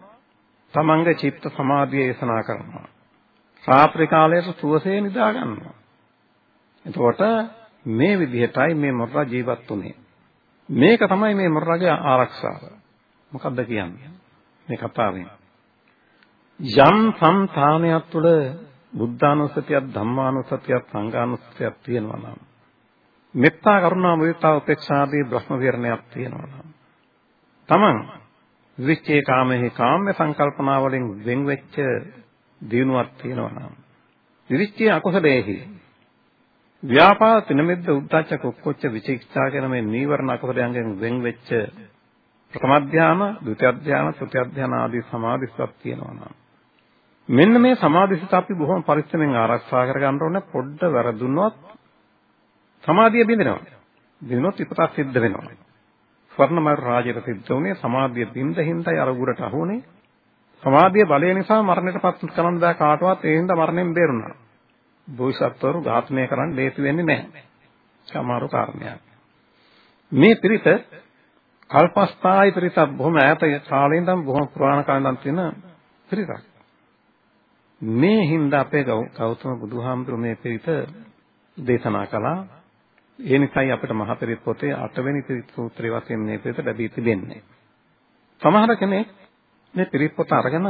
තමන්ගේ චිත්ත සමාධිය ඒසනා කරනවා. රාත්‍රී කාලයට සුවසේ නිදා ගන්නවා එතකොට මේ විදිහටයි මේ මොරා ජීවත් වුනේ මේක තමයි මේ මොරාගේ ආරක්ෂාව. මොකද්ද කියන්නේ? මේ කතාවෙන්. යම් සම්ථානයක් තුළ බුද්ධානුස්සතියක් ධම්මානුස්සතියක් සංඝානුස්සතියක් තියෙනවා නම් මෙත්තා කරුණා මුදිතා උපේක්ෂා ආදී බ්‍රහ්ම විහරණයක් තියෙනවා නම් තමන් විච්ඡේ කාමෙහි කාම්‍ය සංකල්පනා වලින් වෙන් වෙච්ච දිනුවක් තියෙනවා නම් විවිච්ඡේ අකුසලයේහි ව්‍යාපාද තිනමෙද්ද උද්දච්ච කුක්කොච්ච විචිකිච්ඡා කියන මේ නීවරණ අකුසලයන්ගෙන් වෙන් වෙච්ච ප්‍රථම ධානය, ဒုတိ ය ධානය, තෘතිය ධානය ආදී සමාධිස්සක් තියෙනවා නම් මෙන්න මේ සමාධිසිත අපි බොහොම පරිස්සමෙන් ආරක්ෂා කරගන්න ඕනේ පොඩ්ඩ වැරදුනොත් සමාධිය බිඳිනවා. බිඳිනොත් විපතක් සිද්ධ වෙනවා. ස්වර්ණමය රාජ්‍යයට සිද්ධ වුණේ සමාධිය බින්ද හින්දායි අර උගුරට අහුනේ. සමාධිය බලය නිසා මරණයටපත් කරන්න බෑ කාටවත් ඒ හින්දා මරණයෙන් බේරුණා. බෝසත්වරු ඝාතනය කරන්න ලේසි වෙන්නේ නැහැ. සමහර කාරණයක්. මේ පිරිත කල්පස්ථායි පිරිසක් බොහොම ඈත කාලේ ඉඳන් බොහොම පුරාණ කාලේ ඉඳන් තියෙන පිරිසක්. මේ හින්දා අපේ ගෞතම බුදුහාමුදුරුවෝ මේ පිරිත දේශනා කළා. ඒ නිසායි අපිට මහ පිරිත් පොතේ 8 වෙනි පිරිත් සූත්‍රයේ වශයෙන් මේ පිරිත ලැබී තිබෙන්නේ. සමහර කෙනෙක් මේ පිරිත් පොත අරගෙන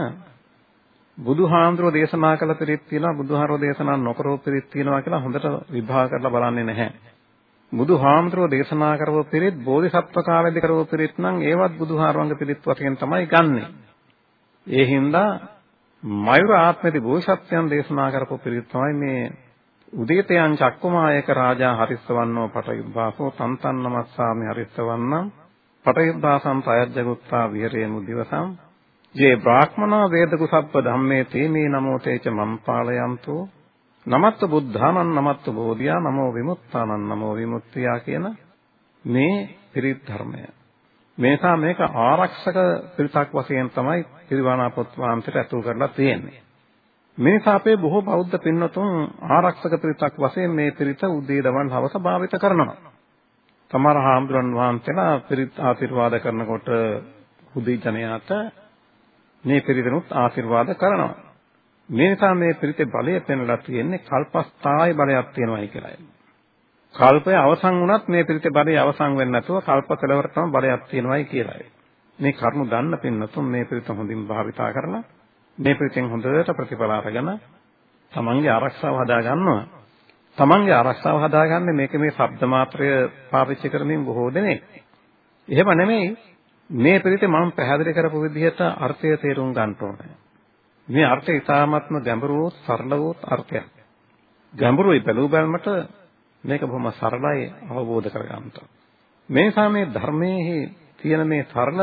බුදුහාමුදුරුවෝ දේශනා කළ පිරිත් තියෙනවා බුදුහාරෝ දේශනා නොකරව පිරිත් තියෙනවා කියලා හොඳට විභාග කරලා බලන්නේ නැහැ. බුදුහාමුදුරුවෝ දේශනා කරව පිරිත් බෝධිසත්ව කාලේදී කරව පිරිත් නම් ඒවත් බුදුහාරවංග පිරිත් වශයෙන් තමයි ගන්නෙ. ඒ හින්දා මයුර ආත්මෙදී බෝසත්යන් දේශනා කරපු පිරිත් තමයි මේ උදේතයන් චක්කුමායක රාජා හරිස්සවන්නෝ පටවිබ්බාසෝ තන්තන් නමස්සාමි හරිස්සවන්නම් පටවිබ්බාසම් පයජ්ජගුත්තා විහෙරේමු දිවසම් ජේ බ්‍රාහ්මනා වේදකු සබ්බ ධම්මේ තේමේ නමෝ තේච මම්පාලයන්තෝ නමත්ත බුද්ධානං නමත්ත බෝධියා නමෝ විමුක්තානං නමෝ විමුක්තියා කියන මේ පිරිත් ධර්මය. මේසා මේක ආරක්ෂක පිරිසක් වශයෙන් තමයි පිරිවානාපොත් වහන්සේට ඇතුල් කරලා තියෙන්නේ. මේ නිසා අපේ බොහෝ බෞද්ධ පින්වතුන් ආරක්ෂක පිරිසක් වශයෙන් මේ පිරිත උදේ දවල් හවස භාවිත කරනවා. සමහර හාමුදුරන් වහන්සේලා පිරිත් ආශිර්වාද කරනකොට හුදී ජනයාට මේ පිරිතනුත් ආශිර්වාද කරනවා. මේ නිසා මේ පිරිතේ බලය පෙන්ලා තියෙන්නේ කල්පස්ථායි බලයක් තියෙනවායි කියලායි. කල්පය අවසන් වුණත් මේ පිරිතේ බලය අවසන් වෙන්නේ නැතුව කල්ප කෙලවරටම බලයක් තියෙනවායි කියලායි. මේ කරුණු දන්න පින්නතුන් මේ පිරිත හොඳින් භාවිතා කරලා මේ පිරිතෙන් හොඳට ප්‍රතිඵල අරගෙන තමන්ගේ ආරක්ෂාව හදා ගන්නවා. තමන්ගේ ආරක්ෂාව හදාගන්නේ මේක මේ ශබ්ද මාත්‍රය පාවිච්චි කරමින් බොහෝ දෙනෙක්. එහෙම නෙමෙයි මේ පිරිතේ මම පැහැදිලි කරපු විදිහට අර්ථය තේරුම් ගන්න ඕනේ. මේ අර්ථය ඉතාමත්ම ගැඹුරු වූ සරල වූ අර්ථයක්. ගැඹුරුයි බැලූ බැලමට මේක බොහොම සරලයි අවබෝධ කරගන්නට. මේ නිසා මේ ධර්මයේ තියෙන මේ සරල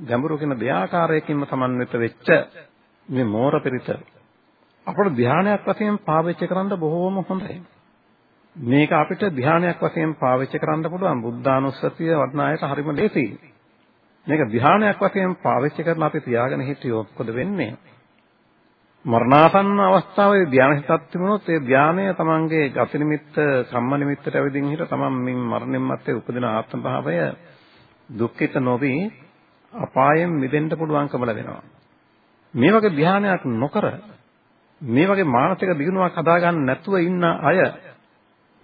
ගැඹුරු කියන දෙආකාරයකින්ම සමන්විත වෙච්ච මේ මෝර පිරිත අපට ධානයක් වශයෙන් පාවිච්චි කරන්න බොහෝම හොඳයි. මේක අපිට ධානයක් වශයෙන් පාවිච්චි කරන්න පුළුවන් බුද්ධානුස්සතිය වඩනායට හරිම ලේසියි. මේක ධානයක් වශයෙන් පාවිච්චි කරලා අපි තියාගෙන හිටියොත් මොකද වෙන්නේ? මරණාසන්න අවස්ථාවේ ධානය හිතක් තිබුණොත් ඒ ධානය තමන්ගේ ගති නිමිත්ත සම්ම නිමිත්තට ඇවිදින් හිට තමන් මින් මරණයන් මැත්තේ උපදින ආත්ම භාවය දුක්ඛිත නොවි අපායෙන් මිදෙන්න පුළුවන්කම ලැබෙනවා. මේ වගේ ධානයක් නොකර මේ වගේ මානසික දියුණුවක් හදාගන්න නැතුව ඉන්න අය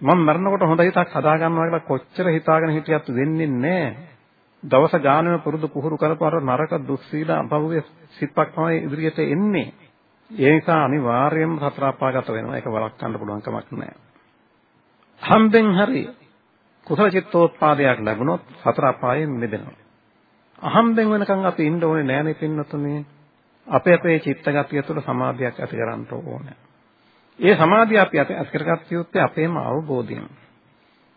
මම මරනකොට හොඳ හිතක් හදාගන්නවා කියලා කොච්චර හිතාගෙන හිටියත් වෙන්නේ නැහැ. දවස ගානම පුරුදු පුහුරු කරපුවාර නරක දුස්සීල අභව්‍ය සිත්පක් තමයි ඉදිරියට එන්නේ. ඒ නිසා අනිවාර්යයෙන්ම සතර අපාගත වෙනවා. ඒක වළක්වන්න පුළුවන් කමක් නැහැ. හම්බෙන් හරි කුසල චිත්තෝත්පාදයක් ලැබුණොත් සතර අපායෙන් මිදෙනවා. අහම්බෙන් වෙනකන් අපි ඉන්න ඕනේ නෑනේ පින්නතුනේ. අපේ අපේ චිත්ත ගතිය තුළ සමාධියක් ඇති කරගන්න ඕනේ. ඒ සමාධිය අපි ඇති කරගත්ත යුත්තේ අපේම අවබෝධයෙන්.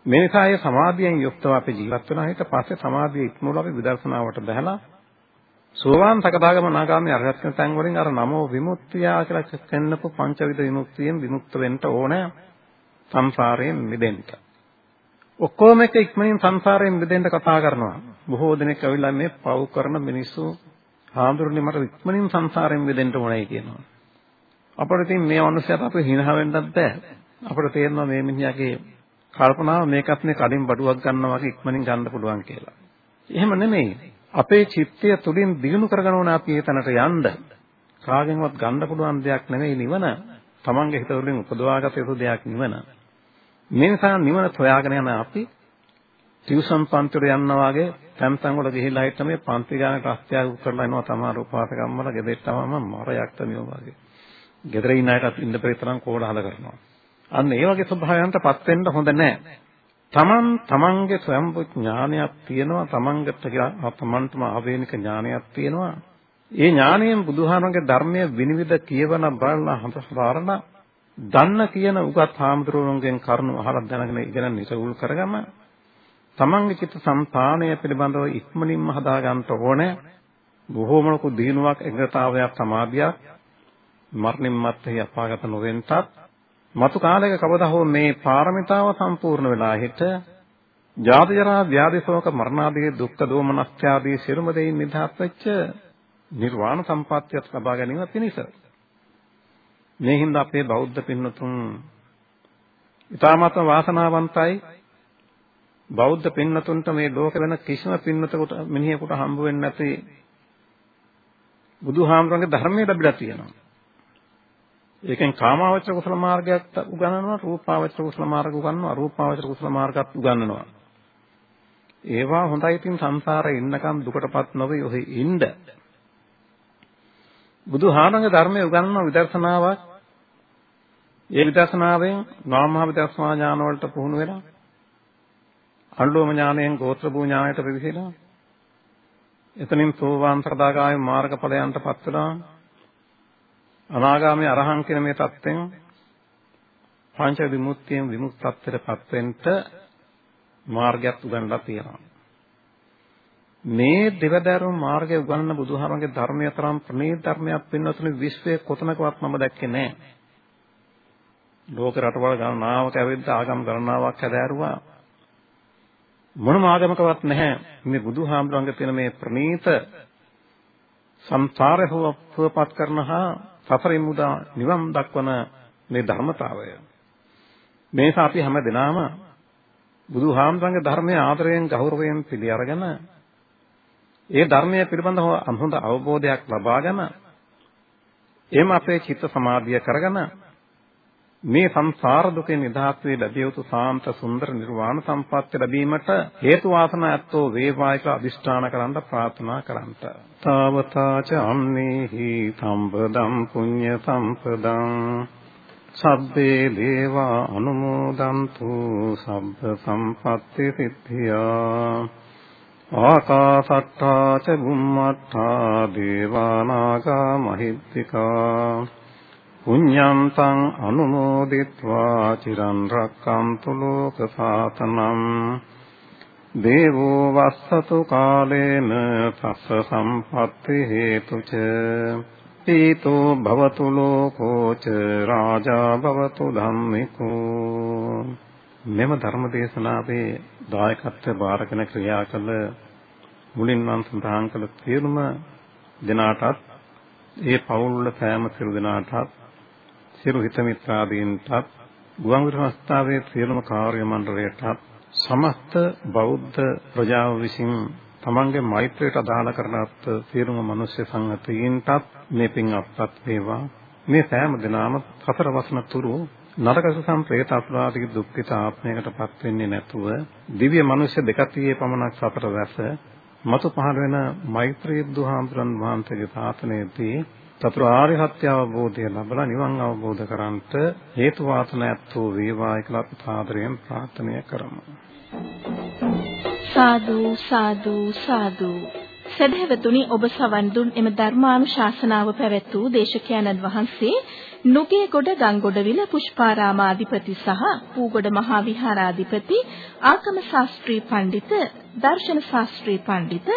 මේ නිසා ඒ සමාධියෙන් යුක්තව අපි ජීවත් වෙනා හිට පස්සේ සමාධිය ඉක්මවලා අපි විදර්ශනාවට බහැලා සෝවාන් සකදාගම නාගාමී අරහත් වෙන තැන් වලින් අර නමෝ විමුක්තිය කියලා කියන්නපු පංචවිධ විමුක්තියෙන් විමුක්ත වෙන්න ඕනේ සංසාරයෙන් මිදෙන්න. ඔක්කොම එක ඉක්මනින් සංසාරයෙන් මිදෙන්න කතා කරනවා. බොහෝ දෙනෙක් ඇවිල්ලා මේ පව් කරන මිනිස්සු හාමුදුරනේ මට ඉක්මනින් සංසාරයෙන් මිදෙන්න ඕනේ කියනවා. අපිට ඉතින් මේ මනුස්සයාට අපි හිනහ වෙන්නත් බෑ. අපිට තේරෙනවා මේ මිනිහාගේ කල්පනාව මේකත් මේ කඩින් බඩුවක් ගන්නවා වගේ ඉක්මනින් ගන්න පුළුවන් කියලා. එහෙම නෙමෙයි. අපේ චිත්තය තුලින් දිනු කරගෙන ඕන අපි ඒ තැනට යන්න. කාගෙන්වත් ගන්න පුළුවන් දෙයක් නෙමෙයි නිවන. තමන්ගේ හිත තුළින් උපදවාගත යුතු දෙයක් නිවන. මේ නිසා නිවන සොයාගෙන යන අපි ටියුෂන් පන්තිවල යනවා වගේ තැන් තැන් වල ගිහිල්ලා හිට මේ පන්ති ගාන රස්තියක් කරලා එනවා තමයි උපාසකම්මල ගෙදෙට්ට ආවම මරයක්ත මියෝ වගේ. ගෙදර ඉන්න අයටත් ඉන්න පෙරතරම් කෝලහල කරනවා. අන්න ඒ වගේ ස්වභාවයන්ටපත් වෙන්න හොඳ නැහැ. තමන් තමන්ගේ ස්වයංබු ඥානයක් තියෙනවා තමන්ගට කියලා තමන්ටම ආවේනික ඥානයක් තියෙනවා. ඒ ඥාණයෙන් බුදුහාමගේ ධර්මයේ විනිවිද කියවන බලන හතරන දන්න කියන උගත් හාමුදුරුවන්ගෙන් කරුණු අහලා දැනගෙන ඉගෙන නිසුල් කරගම තමන්ගේ චිත්ත සංතානය පිළිබඳව ඉක්මනින්ම හදා ගන්න ඕනේ. බොහෝම ලොකු දිනුවක් එකතාවයක් සමාධියක් මරණින් මත්තේ අපාගත නොවෙන්නත් මතු කාලයක කවදා හෝ මේ පාරමිතාව සම්පූර්ණ වෙලා හිට ජාති ජරා ව්‍යාධි ශෝක මරණාදී දුක්ඛ දෝමනස්ත්‍යාදී සියලුම දෙයින් නිදහස් වෙච්ච නිර්වාණ සම්පත්තියක් ලබා ගැනීම පිණිස මේ හින්දා අපේ බෞද්ධ පින්නතුන් ඊටාමත් වාසනාවන්තයි. බෞද්ධ පින්නතුන්ට මේ ලෝක වෙන කිසිම පින්නතකට මිනිහෙකුට හම්බ වෙන්නේ නැති බුදුහාමරගේ ධර්මයේ ලැබිලා තියෙනවා. ඒකෙන් කාමාවචර කුසල මාර්ගයක් උගන්වනවා රූපාවචර කුසල මාර්ග උගන්වනවා අරූපාවචර කුසල මාර්ගත් උගන්වනවා. ඒවා හොඳයි තින් සංසාරේ ඉන්නකම් දුකටපත් නොවේ ඔහි ඉන්න. බුදුහාමගේ ධර්මයේ උගන්වන විදර්ශනාවක්. ඒ විදර්ශනාවෙන් නාමහා විදර්ශනා ඥාන වලට පුහුණු වෙලා අනුලෝම ඥානයෙන් ගෝත්‍ර භූ ඥානයට පිවිසෙලා එතනින් සෝවාන් සකදාගාමී මාර්ගඵලයන්ටපත් වෙලා අනාගාමී අරහං කියන මේ தත්වෙන් පංච විමුක්තියෙන් විමුක්තත්වයටපත් වෙන්න මාර්ගයක් උගන්ලා තියෙනවා. මේ දෙවදරුම් මාර්ගය උගන්වන බුදුහාමගේ ධර්මය තරම් ප්‍රණීත ධර්මයක් වෙනතුනේ විශ්වයේ කොතනකවත් මම දැක්කේ නැහැ. ලෝක රටවල් ගණනාවක ඇවිත් ආගම් ගණනාවක් හැදෑරුවා. මොනම ආගමකවත් නැහැ මේ බුදුහාමුදුරන්ගේ තියෙන මේ ප්‍රණීත සංසාරය හොවපත් කරනහා සසරින් මුදා නිවන් දක්වන මේ ධර්මතාවය. මේසා අපි හැම දිනම බුදුහාමුදුරන්ගේ ධර්මයේ ආදරයෙන් ගෞරවයෙන් පිළි අරගෙන ඒ ධර්මයේ පිළිබඳව හොඳ අවබෝධයක් ලබාගෙන එම අපේ චිත්ත සමාධිය කරගෙන මේ සංසාර දුකෙන් නිදහස් වේ ලැබිය යුතු සාන්ත සුන්දර නිර්වාණ සම්පත්තිය ලැබීමට හේතු වාසනා ඇත්තෝ වේවායික අදිෂ්ඨාන කරන්න ප්‍රාර්ථනා කරන්ත. තාවතාච අම්නේහි සම්පදම් පුඤ්ඤ සම්පදං. සබ්බේ දේවා අනුමෝදන්තු සබ්බ සම්පත්ති සිද්ධියා. ආකාසට්ටා ච බුම්මට්ටා දේවානාගා මහිද්దికා. පුඤ්ඤන්තං අනුමෝදිත්වා චිරන් රක්칸තු ලෝක සාතනම් දේවෝ වස්සතු කාලේන තස්ස සම්පත්ති හේතුච පීතෝ භවතු ලෝකෝච රාජා භවතු ධම්මිකෝ මෙම ධර්ම දේශනාවේ දායකත්වය බාරගෙන ක්‍රියා කළ මුලින් මම සඳහන් කළ සියලුම දෙනාටත් ඒ පවුල් වල සෑම සියලු දෙනාටත් සියලු හිත මිත්‍රාදීන්ටත් ගුවන් විදුලි සංස්ථාවේ සියලුම කාර්ය මණ්ඩලයටත් සමස්ත බෞද්ධ ප්‍රජාව විසින් තමන්ගේ මෛත්‍රියට අදාළ කරනත් සියලුම මිනිස්ය සංගතයින්ටත් මේ පින් අපත් වේවා. මේ සෑම දිනම සතර වසන තුරු නරක සම්ප්‍රේත අපරාධික දුක්ඛිත ආත්මයකටපත් වෙන්නේ නැතුව දිව්‍ය මනුෂ්‍ය දෙකතියේ පමණක් සතර වැස මතු පහළ වෙන මෛත්‍රී බුදුහාමුදුරන් වහන්සේගේ ශාසනයේදී චතුරාර්ය සත්‍ය අවබෝධය ලැබලා නිවන් අවබෝධ කරන්ට හේතු වාසනාවත්ෝ වේවා කියලා අපි සාදරයෙන් ප්‍රාර්ථනා කරමු. සාදු සාදු සාදු සදහැවතුනි ඔබ සවන් දුන් එම ධර්මානුශාසනාව පැවැත් වූ දේශකයන්න් වහන්සේ නුගේගොඩ ගංගොඩවිල පුෂ්පාරාමාධිපති සහ පූගොඩ මහා විහාරාධිපති ආගම ශාස්ත්‍රී පඬිත දර්ශන ශාස්ත්‍රී පඬිත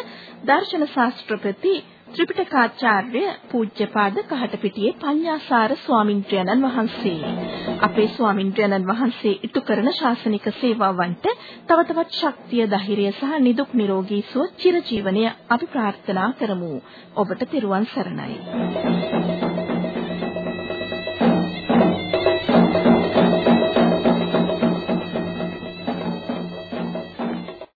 දර්ශන ශාස්ත්‍රපති ත්‍රිපිටකාචාර්ය පූජ්‍යපාද කහටපිටියේ පඤ්ඤාසාර ස්වාමින්ද්‍රයන්න් වහන්සේ. අපේ ස්වාමින්ද්‍රයන්න් වහන්සේ ඉටු කරන ශාසනික සේවාවන්ට තව තවත් ශක්තිය ධෛර්යය සහ නිදුක් නිරෝගී සුව චිරජීවනය අපි ප්‍රාර්ථනා කරමු. ඔබට තෙරුවන් සරණයි.